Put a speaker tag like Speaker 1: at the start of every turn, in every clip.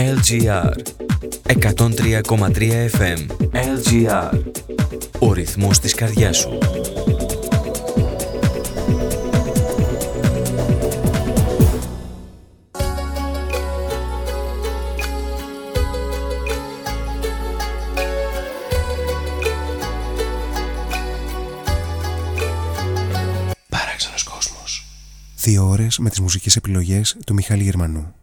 Speaker 1: LGR 103,3 FM LGR Ο ρυθμός της καρδιάς σου.
Speaker 2: Παράξενος κόσμος.
Speaker 3: Δύο ώρες με τις μουσικές επιλογές του Μιχάλη Γερμανού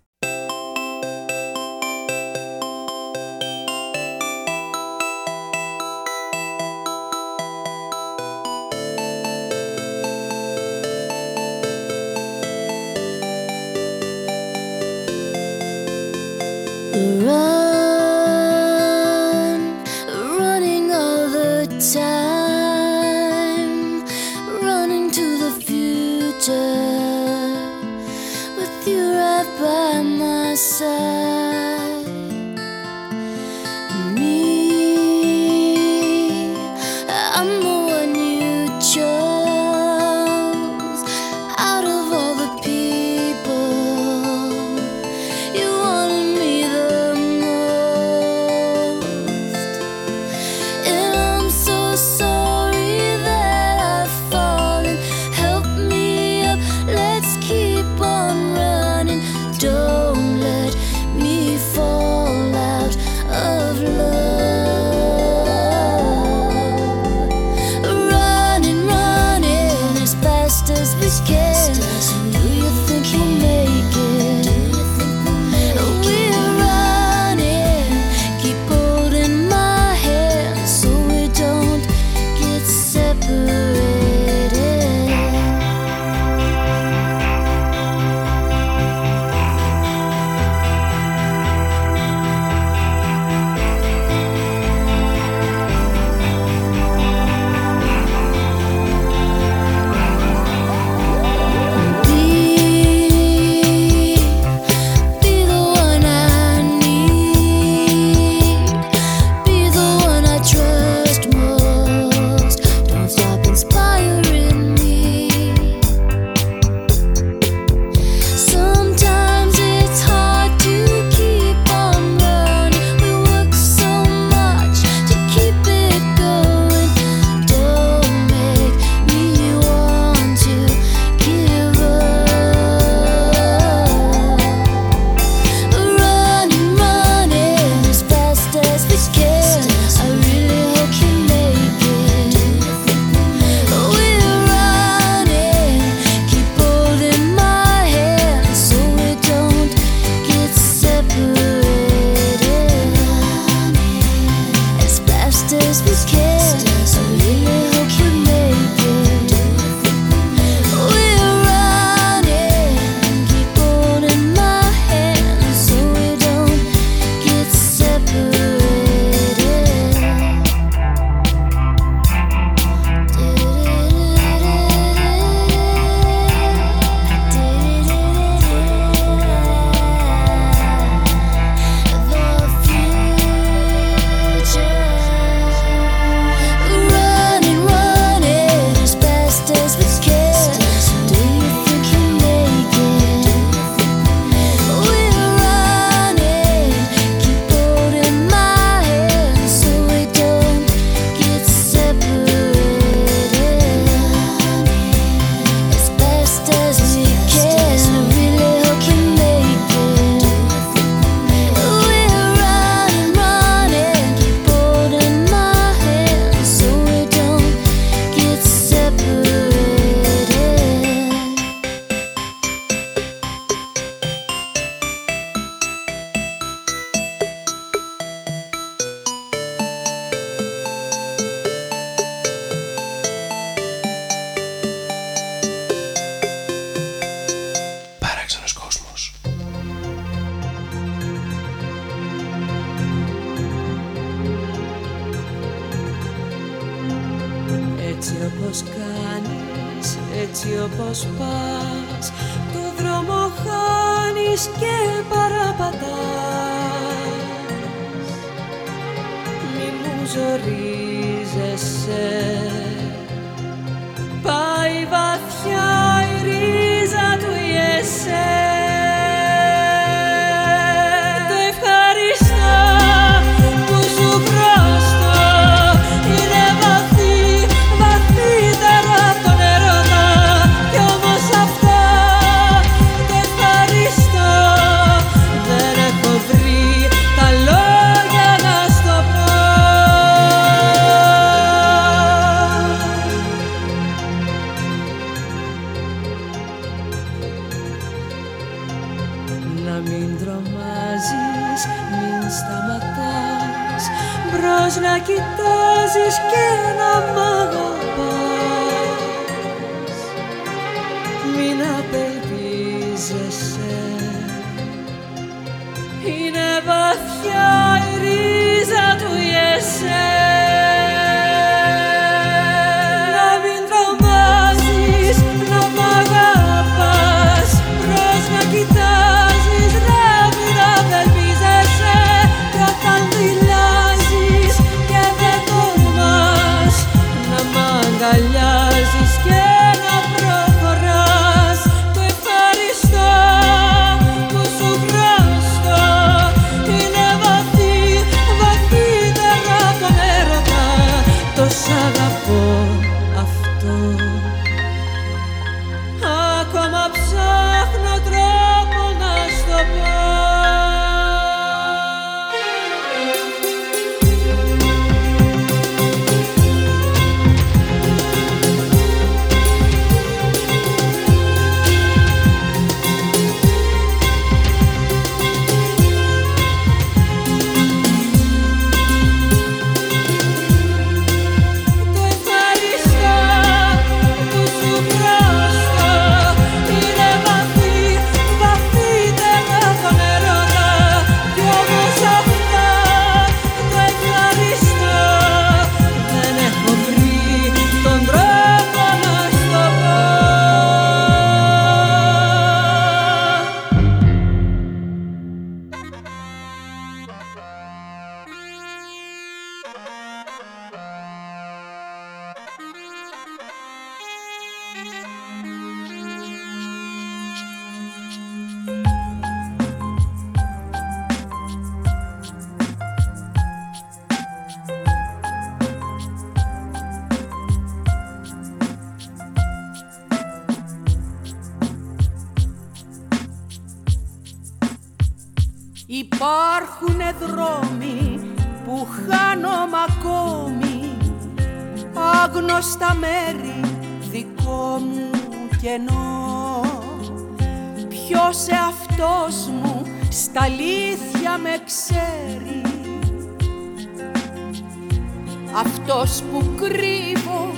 Speaker 4: Αυτός που κρύβω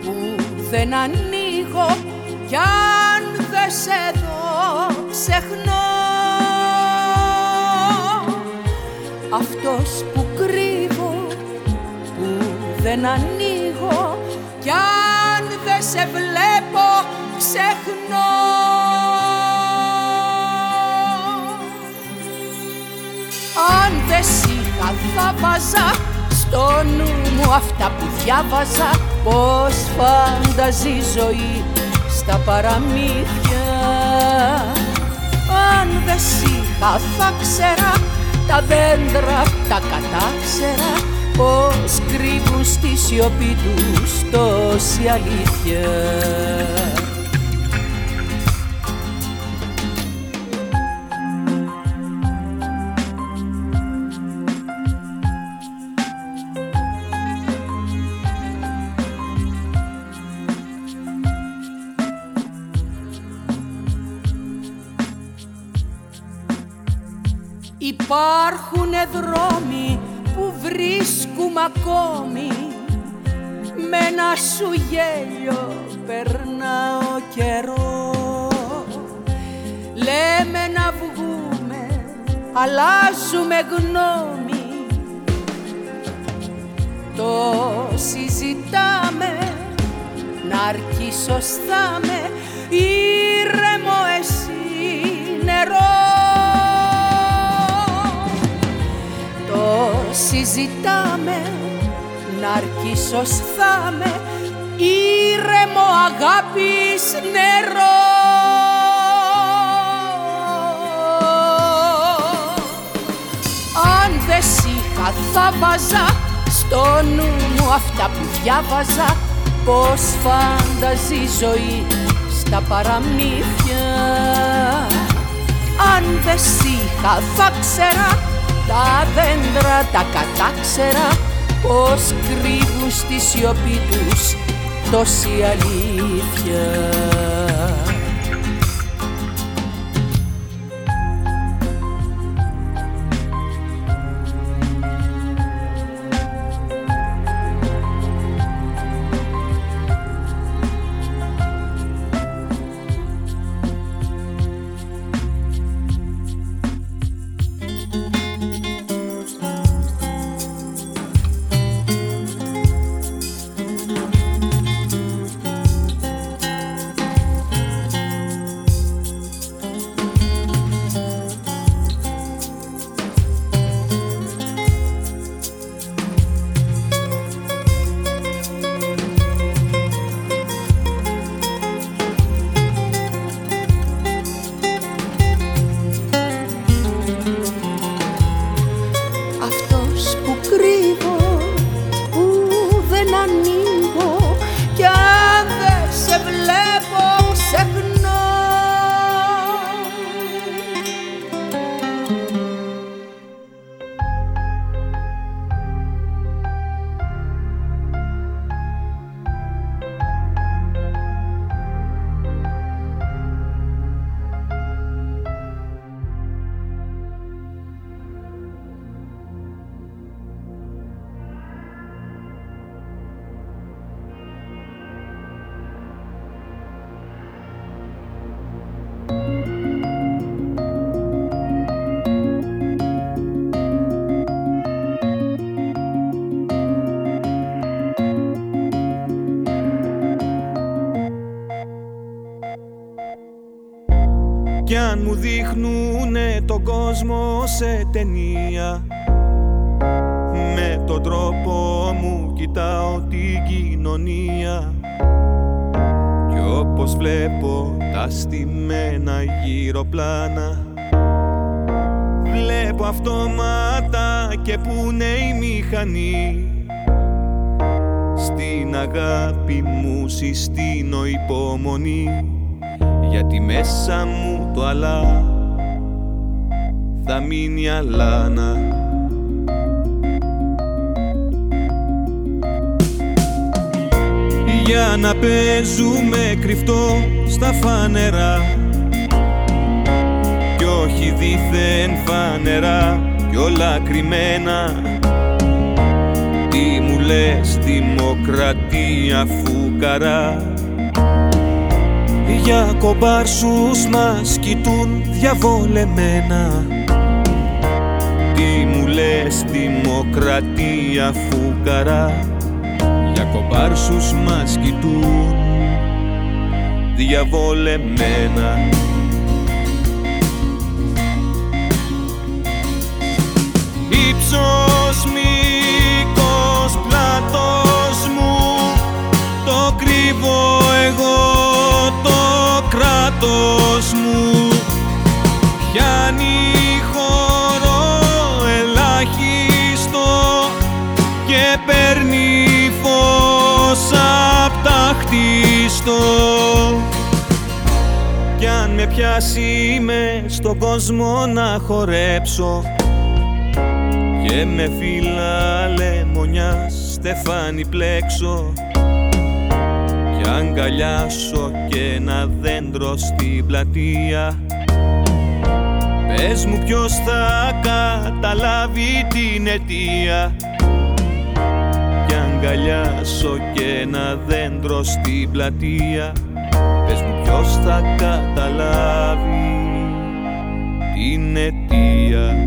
Speaker 4: που δεν ανοίγω κι αν δεν σε δω ξεχνώ. Αυτός που κρύβω που δεν ανοίγω κι αν δεν σε βλέπω ξεχνώ. Αν δεν σ' είχα θα βάζα ζωή στα παραμύθια. Αν δεν είχα θα ξέρα τα δέντρα τα κατάξερα πως κρύβουν στη σιωπή τους τόση αλήθεια Υπάρχουνε δρόμοι που βρίσκουμε ακόμη. Με ένα σου γέλιο περνάω καιρό. Λέμε να βγούμε, αλλάζουμε γνώμη. Το συζητάμε, να αρκεί σωστά με. Ήρεμο εσύ συζητάμε να αρκίσω με ήρεμο αγάπης νερό. Αν δεν είχα θα βάζα στο νου μου αυτά που διάβαζα. Πως φάνταζε η ζωή στα παραμύθια. Αν δεν είχα θα ξέρα τα δέντρα τα κατάξερα πως κρύβουν στη σιωπή τους τόση αλήθεια
Speaker 5: τον κόσμο σε ταινία. Με τον τρόπο μου κοιτάω την κοινωνία. Κι όπως βλέπω τα στημένα γύρω πλάνα Βλέπω αυτόματα και που είναι η μηχανή. Στην αγάπη μου συστήνω υπομονή γιατί μέσα μου το αλλά θα μείνει αλάνα Για να παίζουμε κρυφτό στα φανερά. Κι όχι δίθεν φανερά κι όλα κρυμμένα. Τι μου λες δημοκρατία φουκαρά. Για κομπάρσους μας κοιτούν διαβολεμένα Τι μου λες δημοκρατία φουκαρά Για κομπάρσους μας κοιτούν διαβολεμένα. Υψος μήκος πλάτος μου Το κρύβω εγώ κράτος μου. Πιάνει χτίστο κι αν με πιάσει με στον κόσμο να χορέψω. Και με φύλλα λεμονιά στεφάνι πλέξω. Αγκαλιάσω και ένα δέντρο στην πλατεία. Πες μου ποιος θα καταλάβει την αιτία. Κι αγκαλιάσω και ένα δέντρο στην πλατεία. Πες μου ποιος θα καταλάβει την αιτία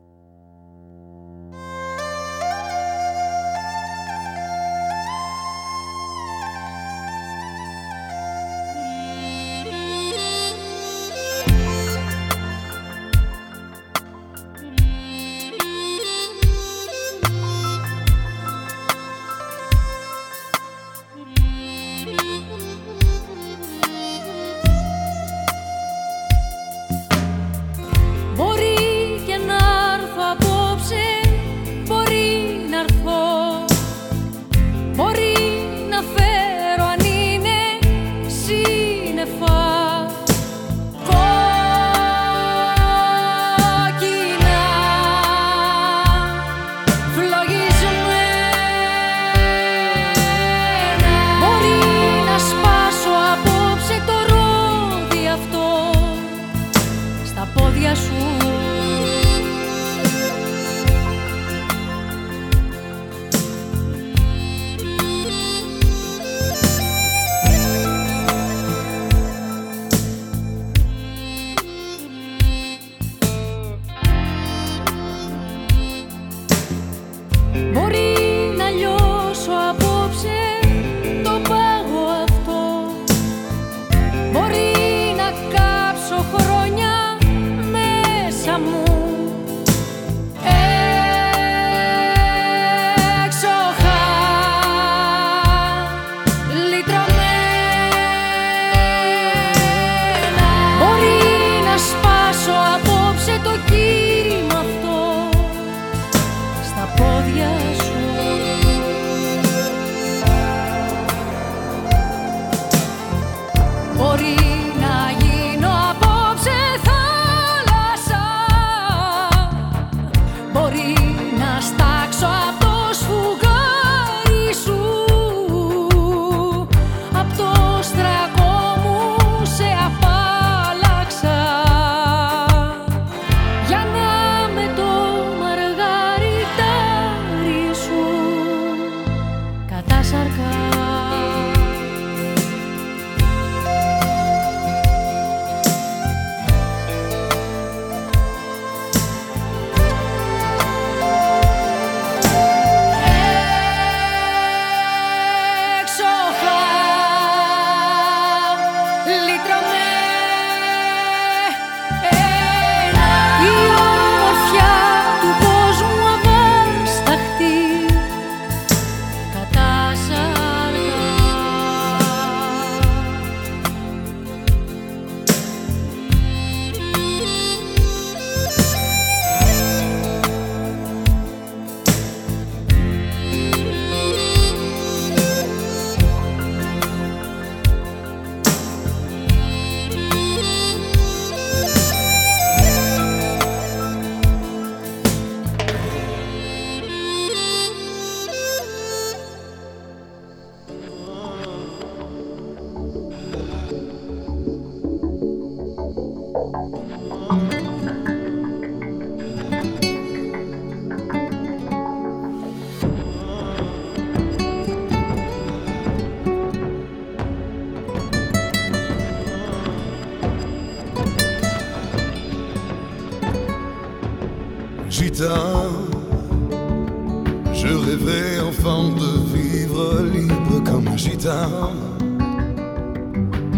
Speaker 6: Je rêvais enfant de vivre libre comme un gitan.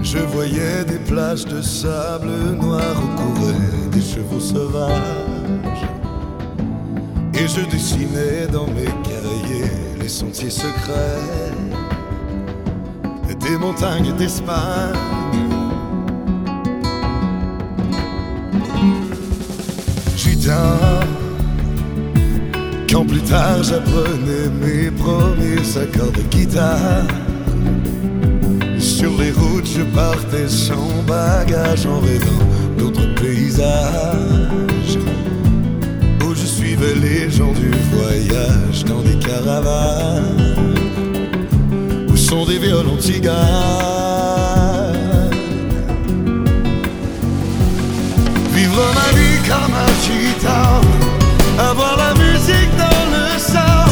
Speaker 6: Je voyais des plages de sable noir où couraient des chevaux sauvages. Et je dessinais dans mes cahiers les sentiers secrets des montagnes d'Espagne. Gitan. Quand plus tard j'apprenais mes premiers accords de guitare. Sur les routes je partais sans bagage en rêvant d'autres paysages Où je suivais les gens du voyage dans des caravanes Où sont des violons cigares Vivre ma vie comme un gitan avoir la musique dans le sang.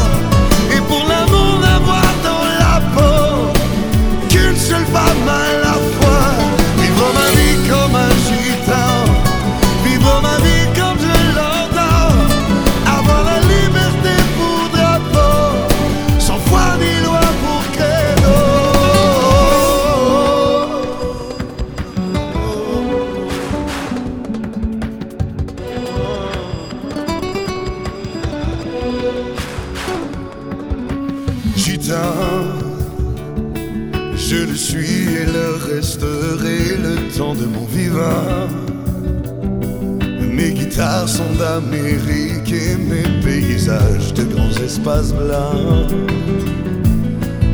Speaker 6: Garçon d'Amérique et mes paysages de grands espaces blancs.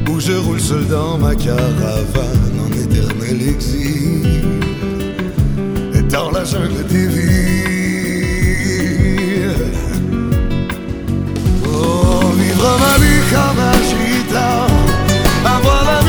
Speaker 6: Où je roule seul dans ma caravane en éternel exil. Et dans la jungle des villes. Oh, vivre ma vie comme un Avoir la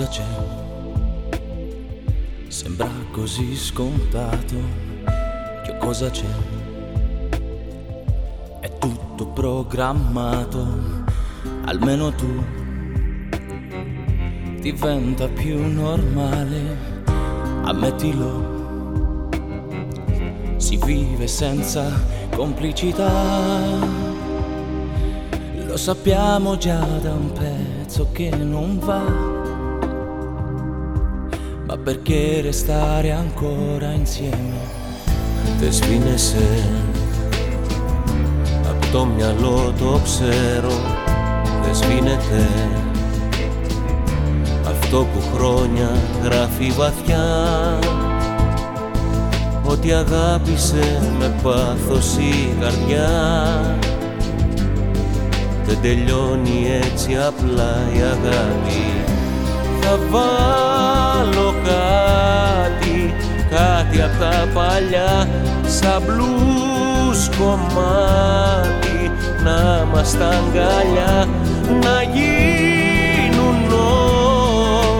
Speaker 7: cosa c'è? Sembra così scontato. Che cosa c'è? È tutto programmato, almeno tu diventa più normale, ammettilo. Si vive senza complicità. Lo sappiamo già da un pezzo che non va, perché restare ancora insieme? Δεν σβήνεσαι Απ' το μυαλό το ξέρω Δεν σβήνεται Αυτό που χρόνια γράφει βαθιά Ότι αγάπησε
Speaker 8: με πάθος η καρδιά δεν τελειώνει έτσι απλά η αγάπη Θα βάλω κάτι, κάτι απ' τα παλιά. Σαν μπλούς κομμάτι να μας τα αγκαλιά. Να γίνουν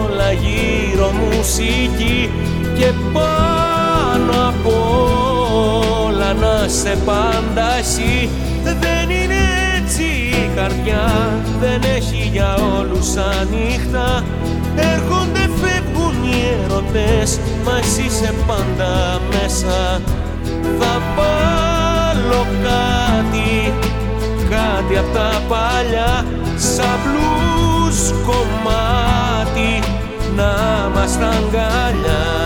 Speaker 8: όλα γύρω μουσική Και πάνω απ' όλα να σε πάντα εσύ Δεν είναι καρδιά δεν έχει για όλους ανοιχτά. Έρχονται, φεύγουν οι έρωτες, μα εσύ είσαι πάντα μέσα. Θα βάλω κάτι, κάτι απ' τα παλιά Σαν μπλούς κομμάτι να μας τα αγκαλιά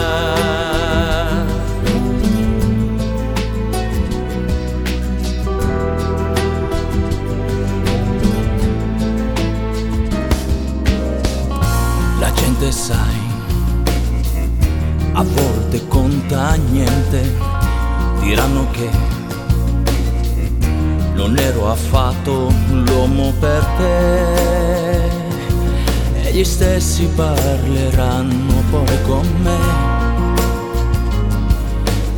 Speaker 7: niente sai, a volte conta niente, diranno che non ero affatto l'uomo per te. E gli stessi parleranno poi con me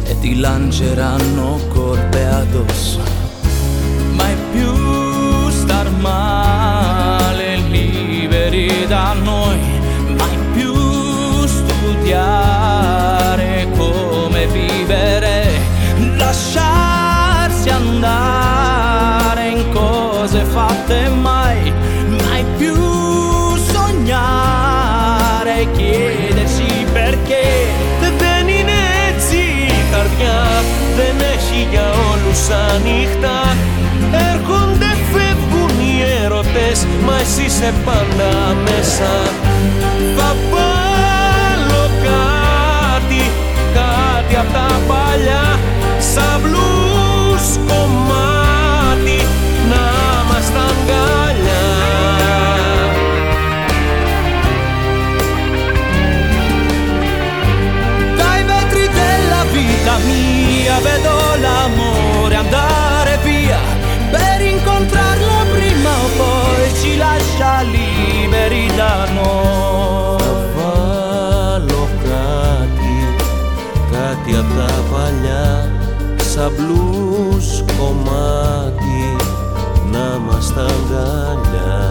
Speaker 7: e ti lanceranno colpe addosso, mai più star male liberi da noi cose fatte mai, mai più sognare, chiedersi perché. Δεν είναι έτσι η καρδιά, δεν έχει για όλους ανοιχτά. Έρχονται, φεύγουν οι έρωτες, μα εσύ είσαι πάντα μέσα. Θα απ' τα παλιά. Σαν μπλούς κάτι απ' τα παλιά σαν μπλούς κομμάτι να μας τα αγκαλιά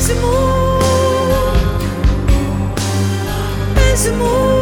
Speaker 9: mesmo, mesmo.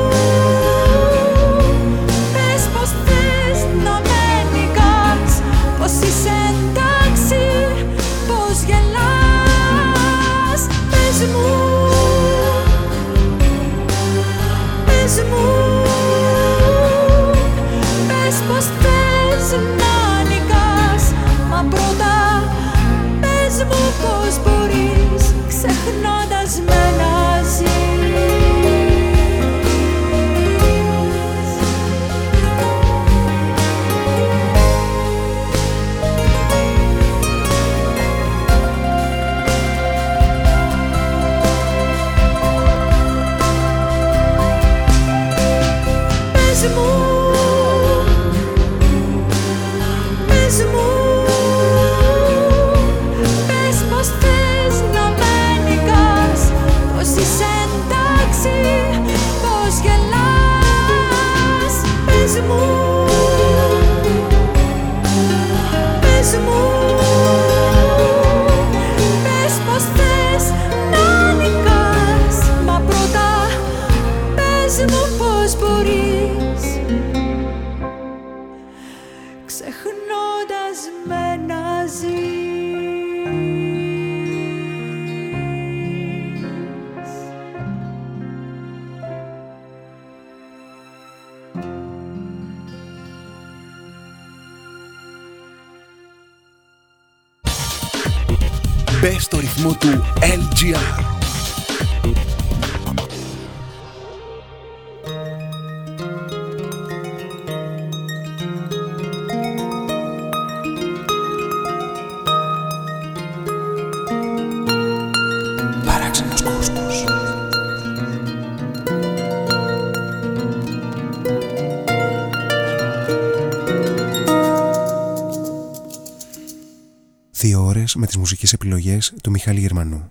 Speaker 3: Με τις μουσικές επιλογές του Μιχάλη Γερμανού.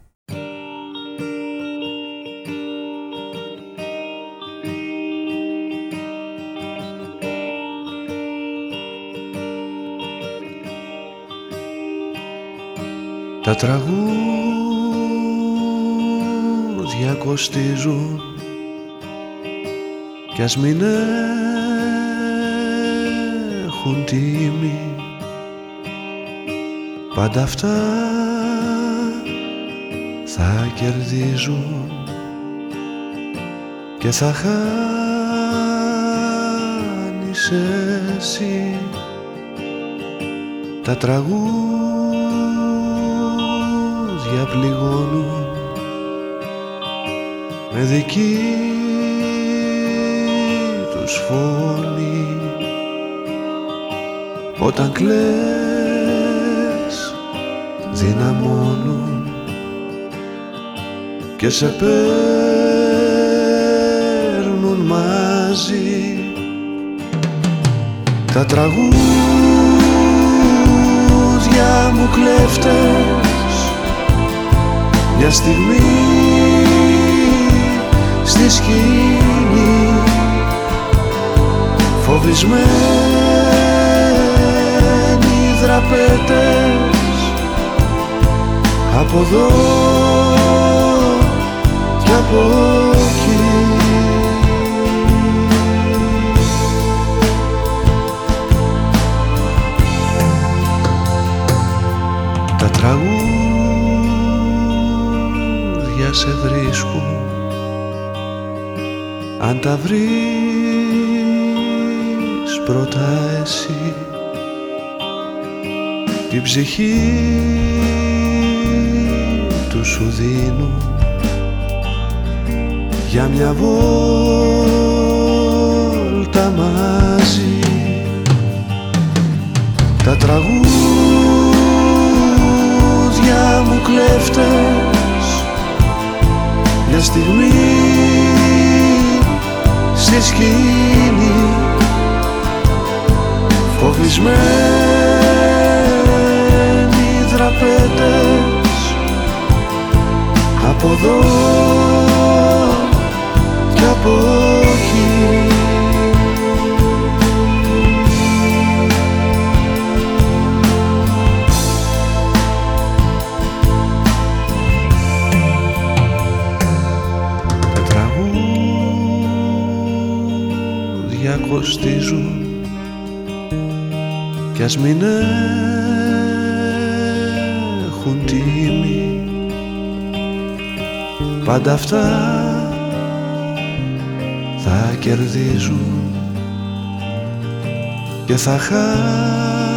Speaker 7: Τα τραγούδια κοστίζουν κι ας μην έχουν τιμή Πάντα αυτά θα κερδίζουν και θα χάνεις εσύ τα τραγούδια πληγώνουν με δική τους φωνή. Όταν κλαίς δυναμώνουν και σε παίρνουν μαζί. Τα τραγούδια μου κλέφτες μια στιγμή στη σκηνή φοβισμένοι δραπέτες από εδώ και από εκεί. Τα τραγούδια σε βρίσκουν. Αν τα βρεις πρώτα εσύ. Την ψυχή του σου δίνουν για μια βόλτα μαζί. Τα τραγούδια μου κλέφτες μια στιγμή στη σκηνή. Φοβισμένοι δραπέτες από εδώ και από εκεί. Τα τραγούδια κοστίζουν κι ας μην έχουν τίμη πάντα αυτά θα κερδίζουν και θα χάνεις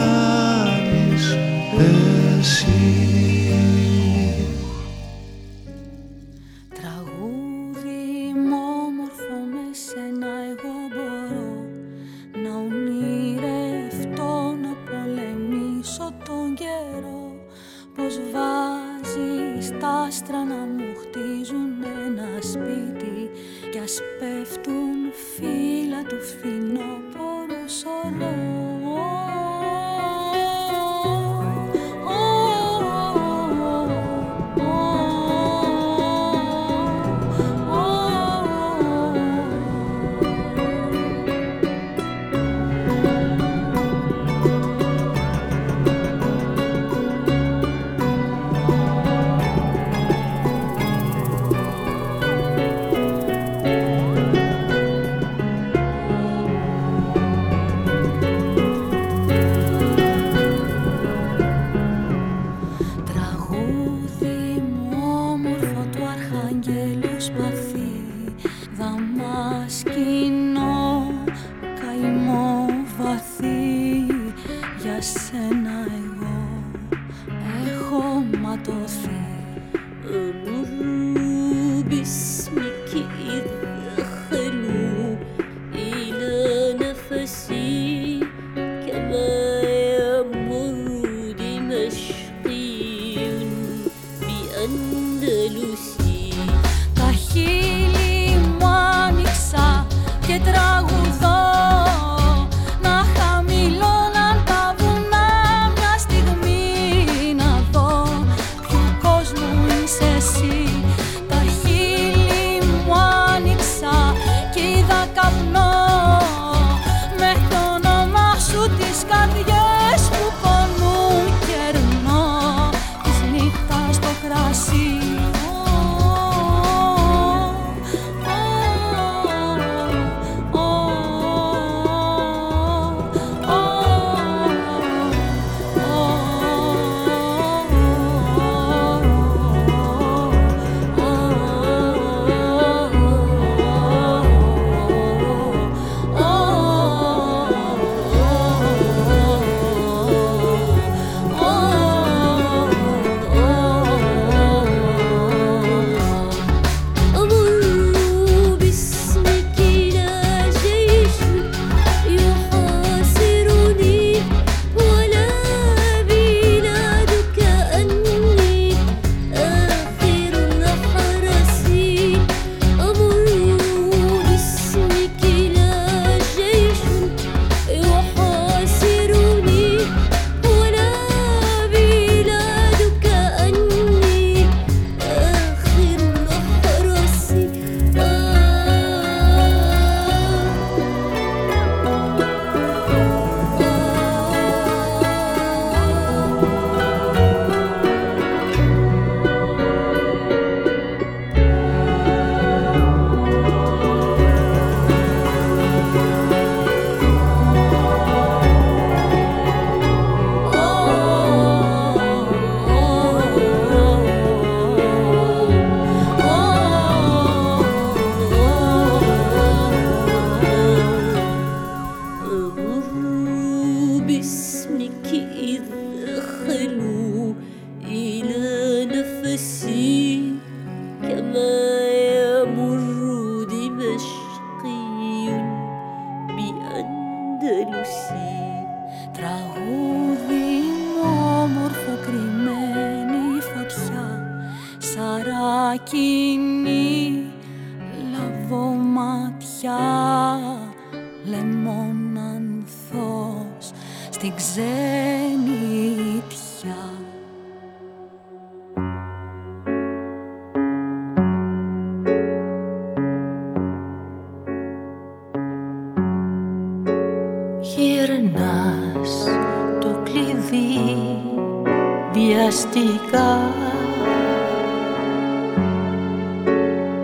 Speaker 9: βιαστικά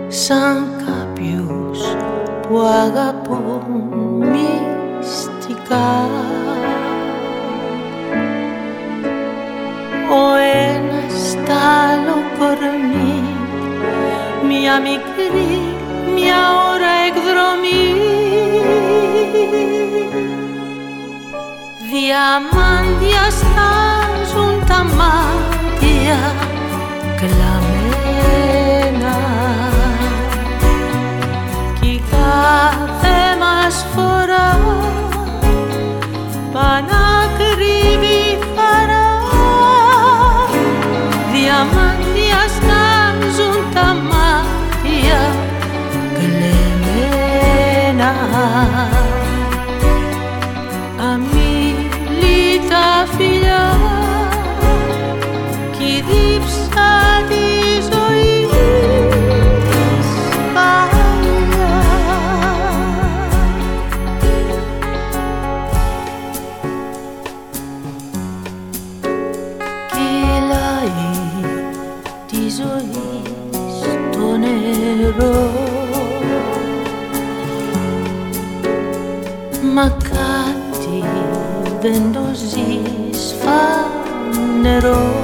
Speaker 9: σαν κάποιους που αγαπούν μυστικά ο ένας τ' άλλο κορμί μια μικρή μια Διαμάντια στάζουν τα μάτια κλαμμένα. Κι η κάθε μας φορά πανάκριβη χαρά. Διαμάντια στάζουν τα μάτια κλεμμένα φανερό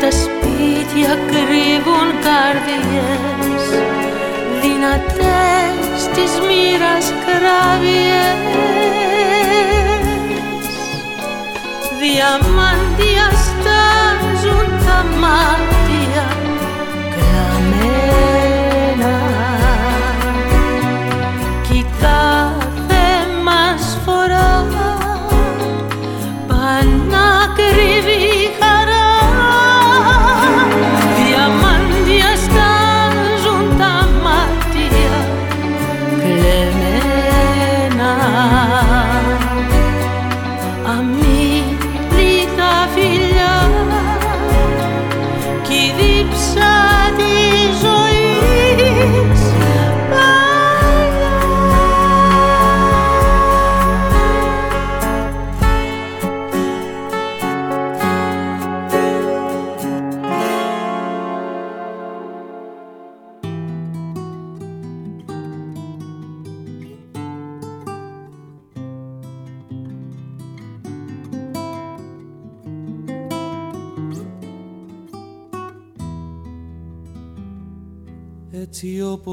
Speaker 9: Τα σπίτια κρύβουν καρδιές δυνατές της μοίρας κράβιες Διαμάντια στάζουν τα μάτια κλαμμένα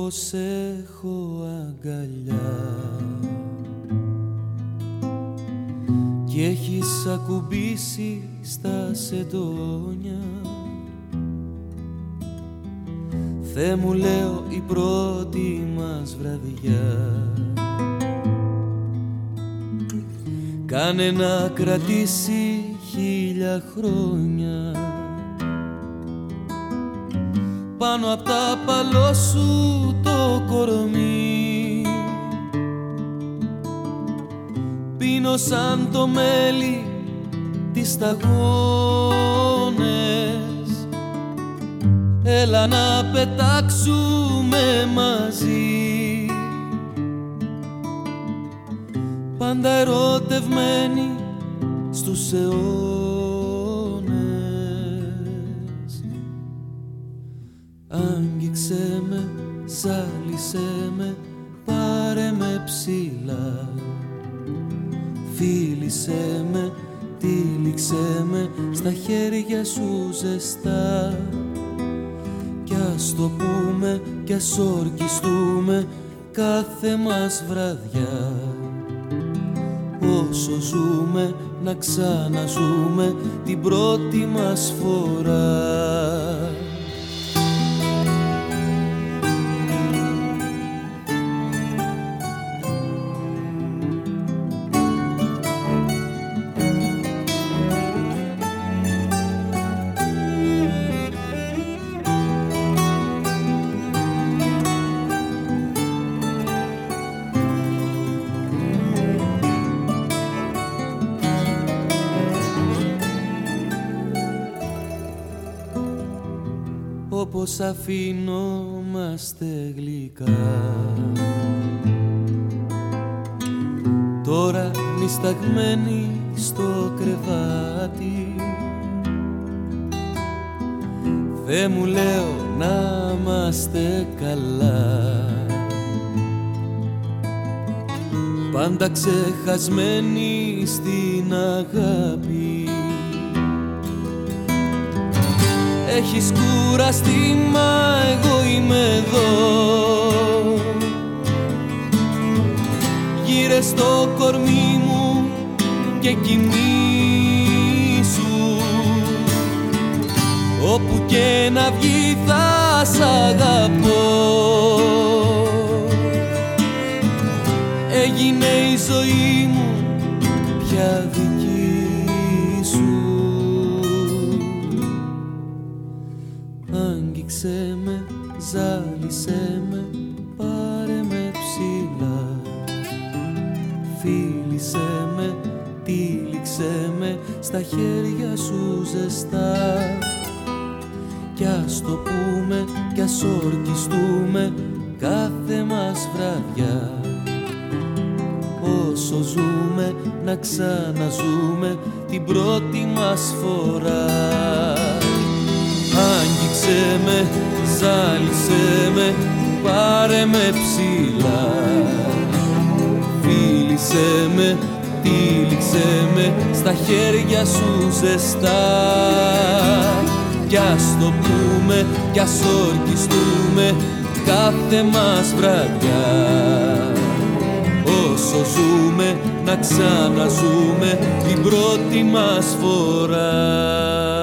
Speaker 8: έτσι όπως έχω αγκαλιά. Κι έχεις ακουμπήσει στα σεντόνια. Θεέ μου λέω η πρώτη μας βραδιά. Κάνε να κρατήσει χίλια χρόνια πάνω απ' τα παλό σου το κορμί. Πίνω σαν το μέλι τις σταγόνες. Έλα να πετάξουμε μαζί. Πάντα ερωτευμένοι στους αιώνες Άγγιξε με, ζάλισε με, πάρε με ψηλά. Φίλησε με, τύλιξε με, στα χέρια σου ζεστά. Κι ας το πούμε, κι ας ορκιστούμε κάθε μας βραδιά. Όσο ζούμε να ξαναζούμε την πρώτη μας φορά πως αφήνομαστε γλυκά. Τώρα νησταγμένοι στο κρεβάτι. Δε μου λέω να είμαστε καλά. Πάντα ξεχασμένοι στην αγάπη Έχεις κουραστεί μα εγώ είμαι εδώ. Γύρε στο κορμί μου και κοιμήσου. Όπου και να βγει θα σ' αγαπώ. Έγινε η ζωή μου πια ζάλισέ με, πάρε με ψηλά. Φίλησέ με, τύλιξέ με, στα χέρια σου ζεστά. Κι ας το πούμε, κι ας ορκιστούμε κάθε μας βραδιά. Όσο ζούμε, να ξαναζούμε την πρώτη μας φορά. Άγγιξέ με, ζάλισε με, πάρε με ψηλά. Φίλησέ με, τύλιξέ με, στα χέρια σου ζεστά. Κι ας το πούμε, κι ας ορκιστούμε κάθε μας βραδιά. Όσο ζούμε, να ξαναζούμε την πρώτη μας φορά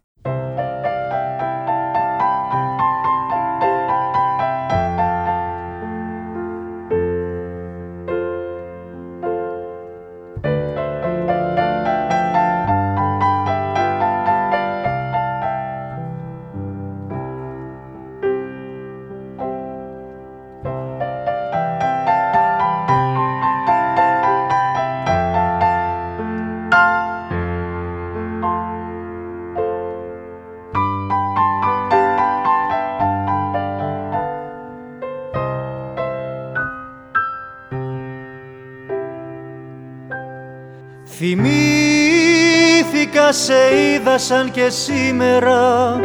Speaker 7: Σαν και σήμερα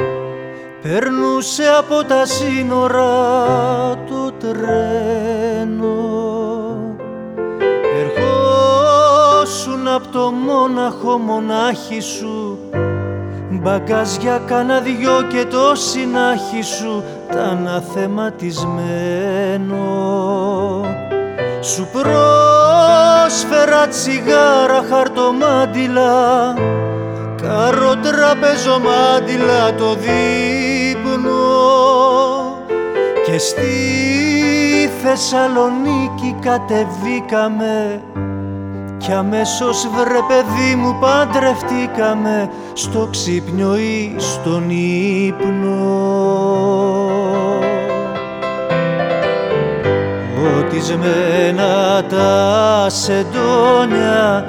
Speaker 7: περνούσε από τα σύνορα το τρένο. Ερχόσουν από το μόναχο μονάχη σου μπαγκάζια κάνα δυο και το συνάχη σου τα αναθεματισμένο. Σου πρόσφερα τσιγάρα χαρτομάντιλα Κάρο τραπεζομάντιλα το δείπνο και στη Θεσσαλονίκη κατεβήκαμε κι αμέσως βρε παιδί μου παντρευτήκαμε στο ξύπνιο ή στον ύπνο. Οτισμένα τα σεντόνια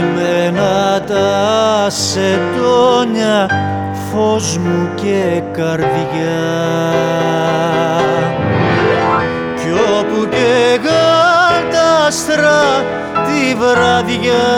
Speaker 7: Ποτισμένα τα σετόνια φως μου και καρδιά. Κι όπου και τα άστρα τη βραδιά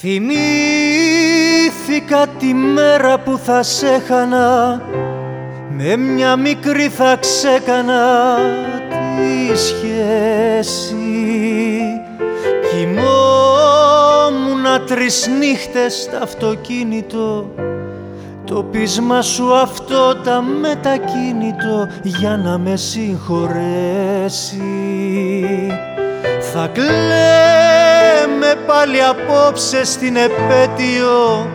Speaker 7: Θυμήθηκα τη μέρα που θα σε χανα με μια μικρή θα ξέκανα τη σχέση. Κοιμόμουνα τρεις νύχτες στο αυτοκίνητο. Το πείσμα σου αυτό τα μετακίνητο για να με συγχωρέσει. Θα κλαίμε πάλι απόψε στην επέτειο.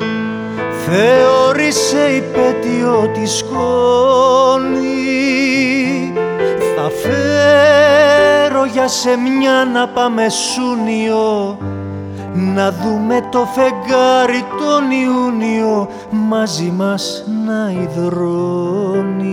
Speaker 7: Θεώρησε υπέτειο τη σκόνη. Θα φέρω για σε μια να πάμε σούνιο. Να δούμε το φεγγάρι τον Ιούνιο μαζί μας να υδρώνει.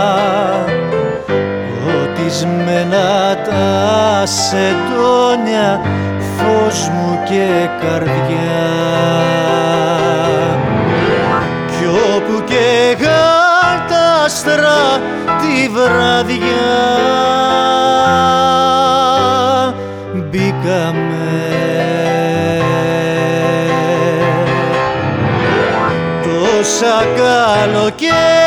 Speaker 7: Ποτισμένα τα σεντόνια φως μου και καρδιά. Κι όπου και τα άστρα τη βραδιά μπήκαμε. Τόσα καλοκαίρια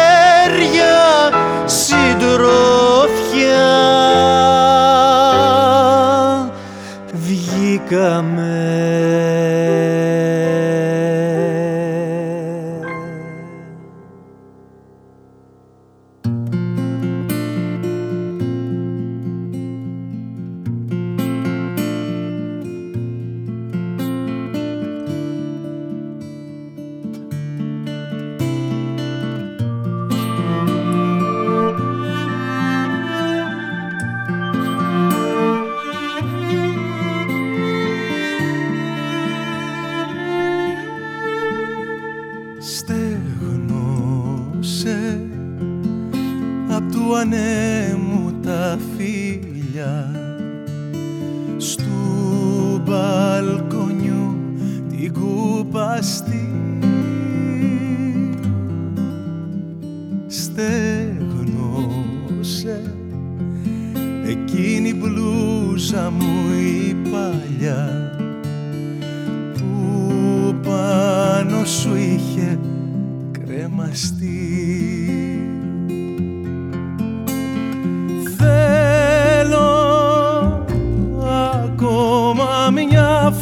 Speaker 7: ακόμα μια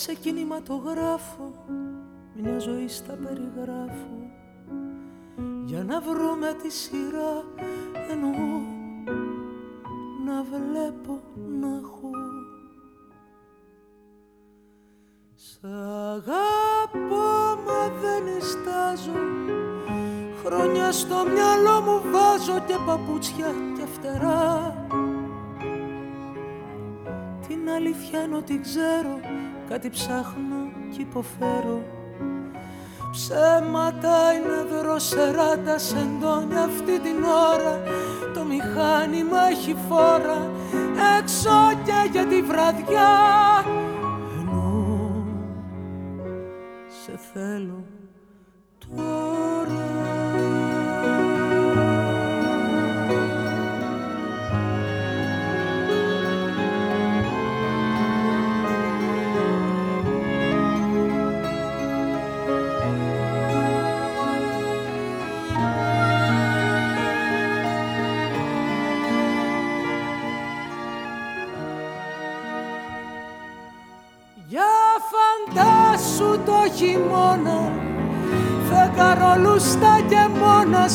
Speaker 9: σε κινηματογράφο μια ζωή στα περιγράφω. Για να βρούμε τη σειρά εννοώ παπούτσια και φτερά. Την αλήθεια ενώ την ξέρω κάτι ψάχνω κι υποφέρω. Ψέματα είναι δροσερά τα σεντόνια αυτή την ώρα. Το μηχάνημα έχει φόρα έξω και για τη βραδιά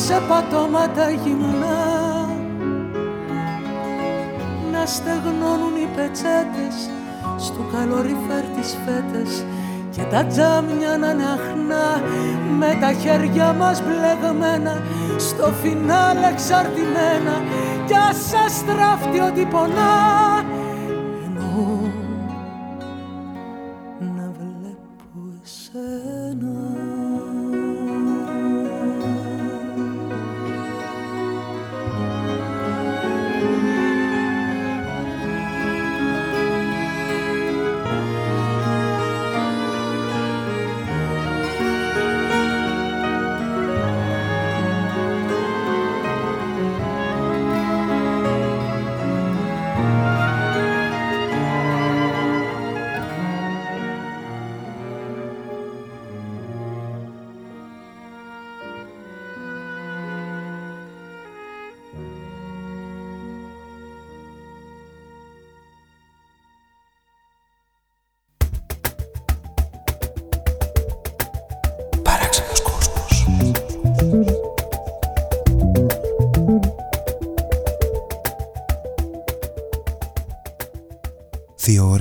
Speaker 9: σε πατώματα γυμνά. Να στεγνώνουν οι πετσέτες στο καλοριφέρ τις φέτες και τα τζάμια να είναι αχνά. Με τα χέρια μας μπλεγμένα στο φινάλ εξαρτημένα. Κι ας σας τράφτει ό,τι πονά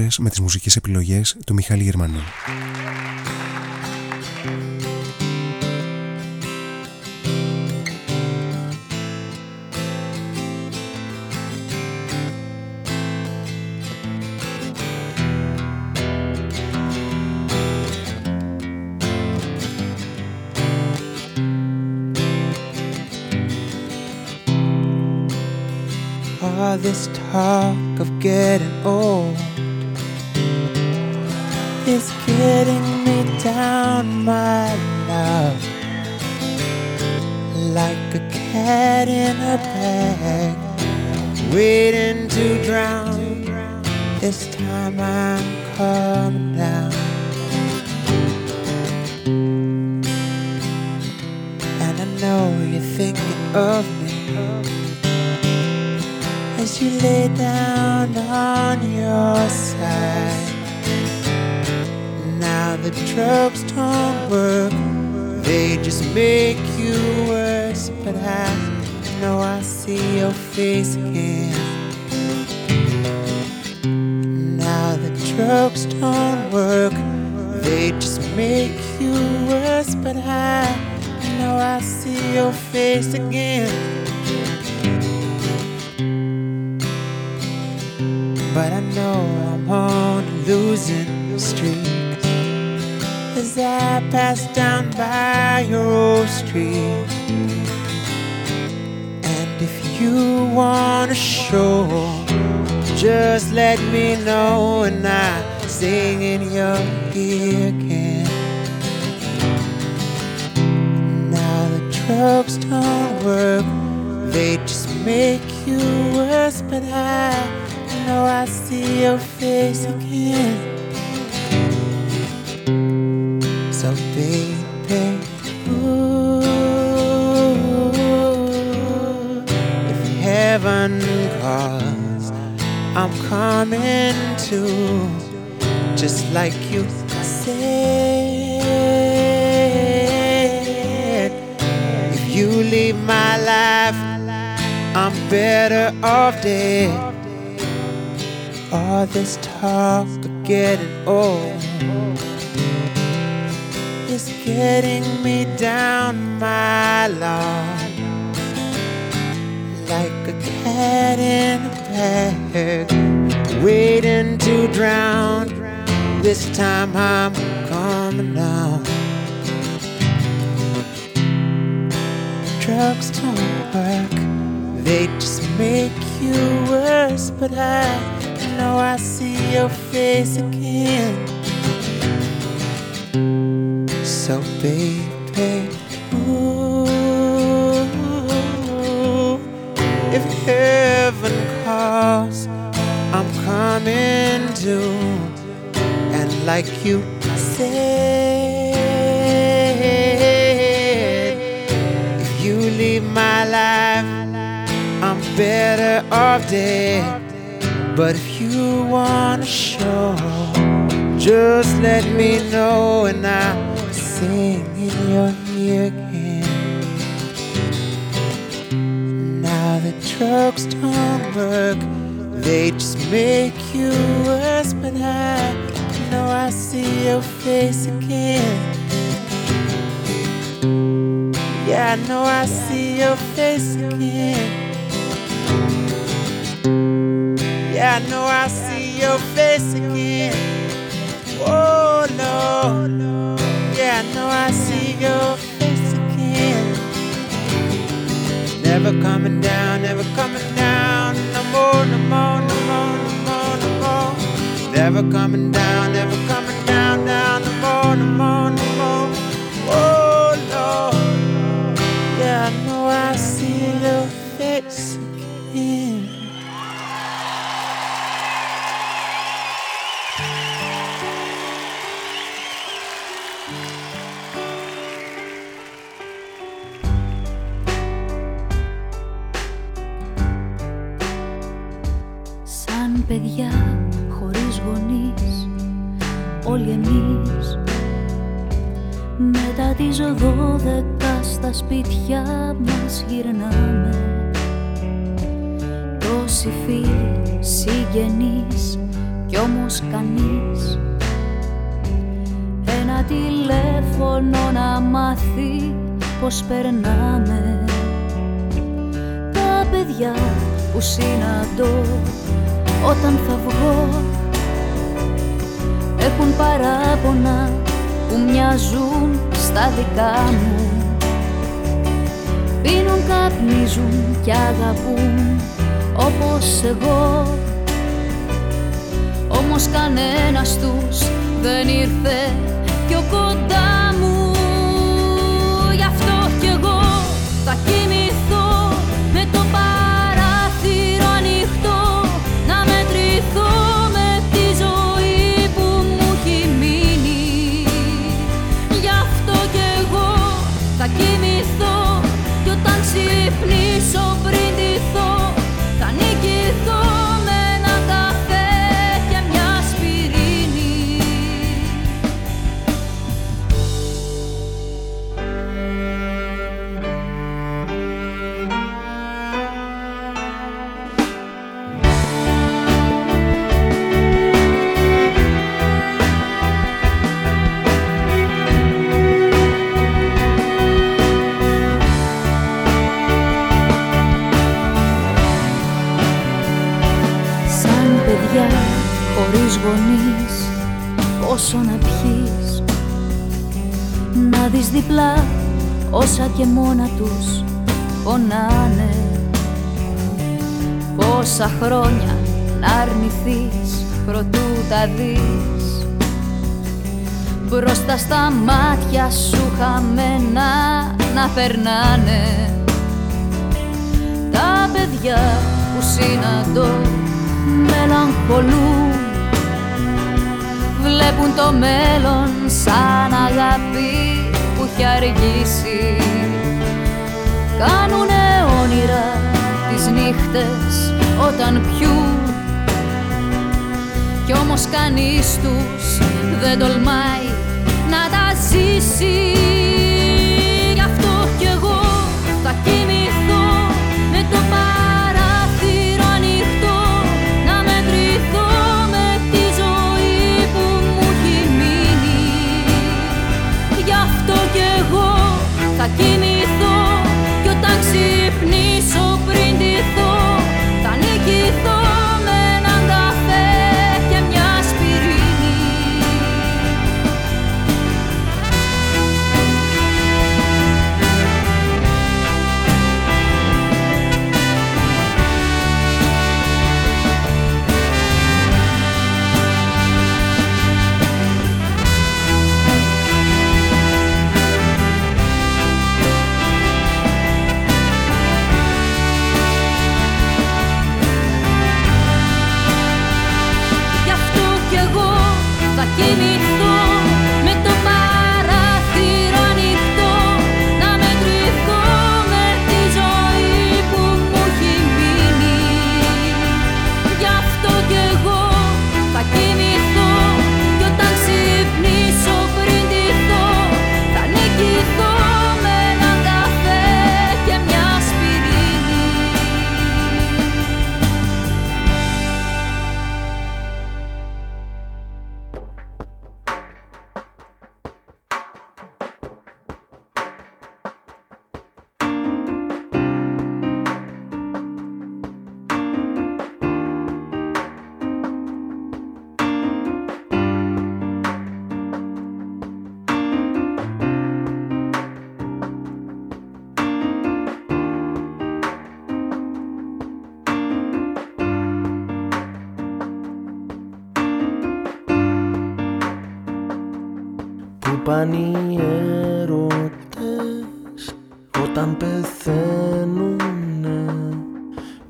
Speaker 3: ώρες με τις μουσικές επιλογές του Μιχάλη Γερμανού.
Speaker 10: All this talk of getting old is getting me down, my love, like a cat in a bag, waiting to drown. This time I'm coming down. And I know you're thinking of me as you lay down on your side. Now the drugs don't work, they just make you worse. But I know I see your face again. Now the drugs don't work, they just make you worse. But I know I see your face again. But I know I'm on a losing streak As I pass down by your street And if you want to show Just let me know and I sing in your ear again Now the drugs don't work They just make you worse But I know I see your face again. Just like you said. If you leave my life, I'm better off dead. All this talk of getting old is getting me down my lawn like a cat in a bag, waiting to drown. This time I'm coming down. Drugs don't work, they just make you worse, but I know I see your face again. So, baby, ooh, if heaven calls, To. And like you said, if you leave my life, I'm better off dead. But if you wanna show, just let me know and I'll sing in your ear again. Now the drugs don't work, they just make you worse. But I know I see your face again. Yeah, I know I see your face again. Yeah, I know I see your face again. Oh no, yeah, I know I see your face again. Never coming down, never coming Never coming down, never coming
Speaker 11: Μετά τις δώδεκα στα σπίτια μας γυρνάμε. Τόσοι φίλοι, συγγενείς κι όμως κανείς. Ένα τηλέφωνο να μάθει πως περνάμε. Τα παιδιά που συναντώ όταν θα βγω Έχουν παράπονα που μοιάζουν στα δικά μου. Πίνουν, καπνίζουν και αγαπούν όπως εγώ. Όμως κανένας τους δεν ήρθε πιο κοντά μου. Γι' αυτό κι εγώ θα κοιμηθώ κι Πόσο να πιείς. Να δεις διπλά όσα και μόνα τους πονάνε. Πόσα χρόνια να αρνηθείς προτού τα δεις. Μπροστά στα μάτια σου χαμένα να περνάνε. Τα παιδιά που συναντώ μελαγχολούν Βλέπουν το μέλλον σαν αγάπη που έχει αργήσει. Κάνουνε όνειρα τις νύχτες όταν πιούν. Κι όμως κανείς τους δεν τολμάει να τα ζήσει. Γι' αυτό κι εγώ θα κοιμηθώ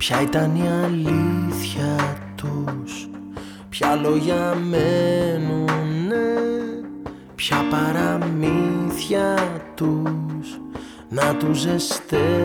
Speaker 12: Ποια ήταν η αλήθεια τους; Ποια λόγια μένουνε; Ποια παραμύθια τους; Να τους ζεσταίνουνε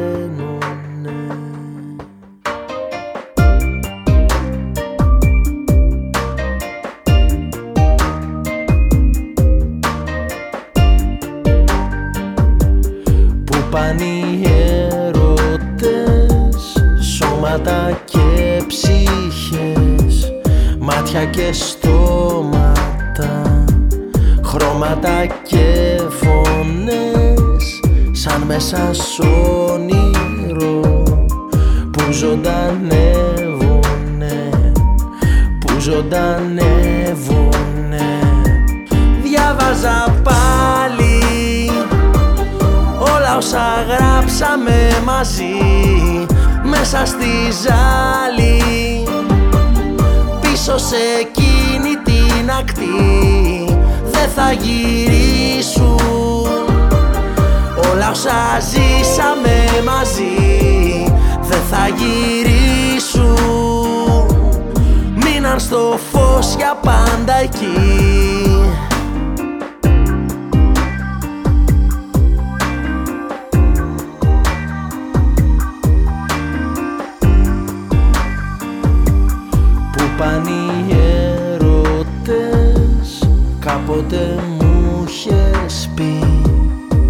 Speaker 12: Κάποτε μου είχες πει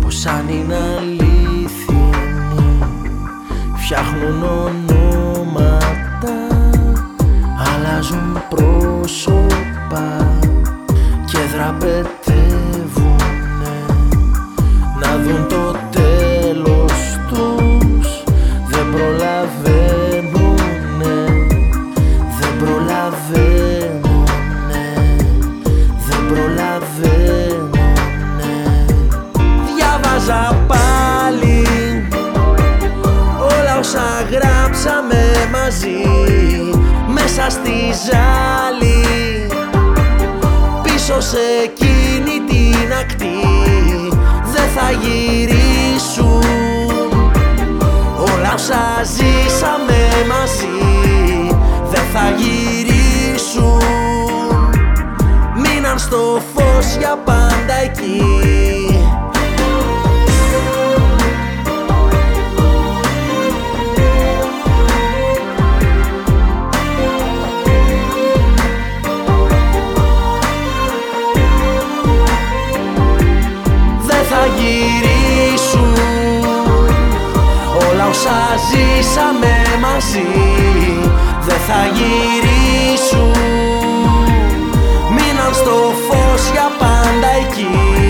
Speaker 12: πως αν είναι αλήθινοι φτιάχνουν ονόματα μέσα στη ζάλη πίσω σε εκείνη την ακτή δεν θα γυρίσουν. Όλα όσα ζήσαμε μαζί δεν θα γυρίσουν. Μείναν στο φως για πάντα εκεί ζήσαμε μαζί. Δεν θα γυρίσουν. Μείναν στο φως για πάντα εκεί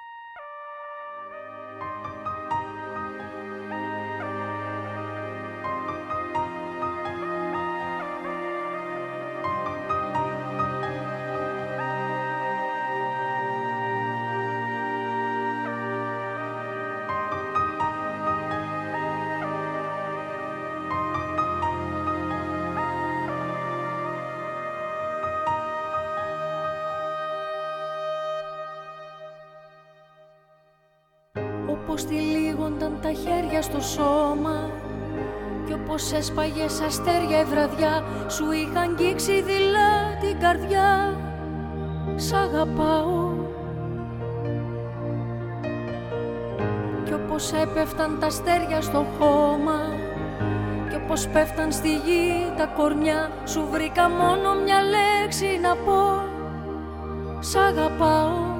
Speaker 11: Τα αστέρια στο χώμα. Κι όπως πέφταν στη γη τα κορμιά Σου βρήκα μόνο μια λέξη να πω. Σ' αγαπάω